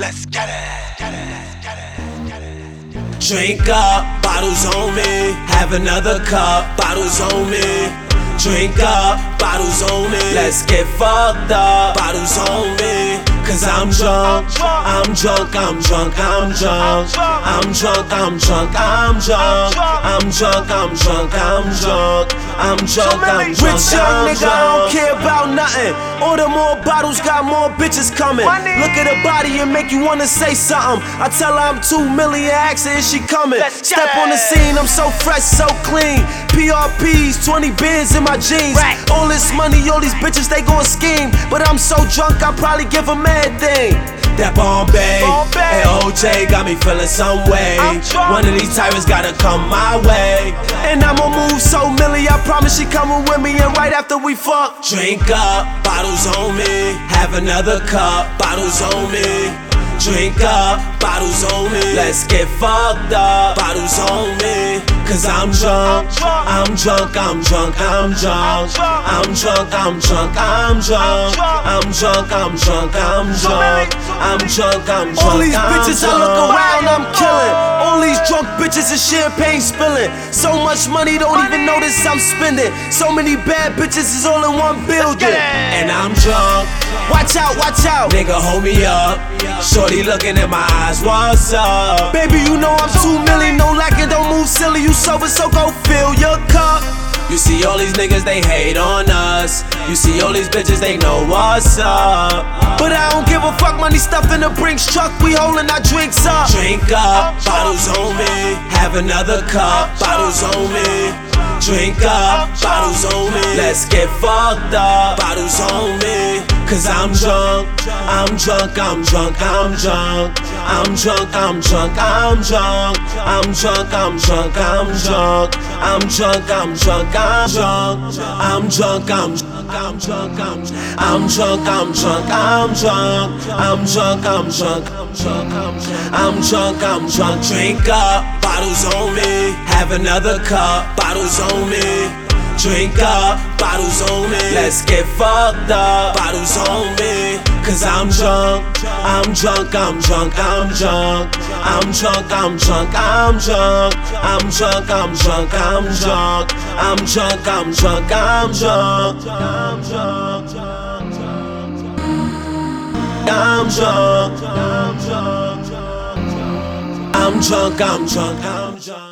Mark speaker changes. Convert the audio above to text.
Speaker 1: Let's get it. Get it.
Speaker 2: Drink up, bottles on me. Have another cup, bottles on me. Drink up, bottles on me. Let's get fucked up, bottles on me. Cause I'm drunk, I'm drunk, I'm drunk, I'm drunk. I'm drunk, I'm drunk, I'm drunk. I'm drunk, I'm drunk, I'm drunk. I'm drunk, I'm drunk.
Speaker 3: Rich young nigga, I don't care about nothing. Order more bottles, got more bitches coming. Look at her body and make you wanna say something. I tell her I'm two million, ask her is she coming. Step on the scene, I'm so fresh, so clean. PRPS, 20 bins in my jeans. All this money, all these bitches, they gon' scheme. But I'm so drunk, I probably give a mad thing.
Speaker 2: That Bombay,
Speaker 1: Bombay.
Speaker 2: and OJ got me feeling some way. One of these tyrants gotta come my way.
Speaker 3: And I'ma move so milly, I promise she coming with me. And right after we fuck,
Speaker 2: Drink up, bottles on me. Have another cup, bottles on me. Drink up, bottles on me. Let's get fucked up, bottles on me. Cause I'm drunk, I'm drunk, I'm drunk, I'm drunk. I'm drunk, I'm drunk, I'm drunk. I'm drunk, I'm drunk, I'm drunk. I'm drunk, I'm drunk.
Speaker 3: All these
Speaker 2: I'm
Speaker 3: bitches I look
Speaker 2: drunk.
Speaker 3: around, bitches is champagne spilling. So much money, don't even notice I'm spending. So many bad bitches is all in one building.
Speaker 2: And I'm drunk.
Speaker 3: Watch out, watch out.
Speaker 2: Nigga, hold me up. Shorty looking in my eyes, what's up?
Speaker 3: Baby, you know I'm two million, no lacking, don't move silly. You sober, so go fill your cup.
Speaker 2: You see all these niggas, they hate on us. You see all these bitches, they know what's up.
Speaker 3: But I don't give a fuck, money stuffed in the Brinks truck. We holding our drinks up.
Speaker 2: Drink up, bottles on me. Have another cup, bottles on me. Drink up, bottles on me. Let's get fucked up, bottles on me. Cause I'm drunk, I'm drunk, I'm drunk, I'm drunk. I'm drunk, I'm drunk, I'm drunk. I'm drunk, I'm drunk, I'm drunk. I'm drunk, I'm drunk, I'm drunk. I'm drunk, I'm drunk, I'm drunk, I'm drunk, I'm drunk, I'm drunk. I'm drunk, I'm drunk, I'm drunk, I'm drunk. I'm drunk, I'm drunk. Drink up, bottles on me. Have another cup, bottles on me. Drink up, bottles on me. Let's get fucked up, bottles on me. Cause I'm drunk, I'm drunk, I'm drunk, I'm drunk. I'm drunk, I'm drunk, I'm drunk. I'm drunk, I'm drunk, I'm drunk. I'm drunk, I'm drunk, I'm drunk. I'm drunk. I'm drunk, I'm drunk. I'm drunk, I'm drunk, I'm drunk.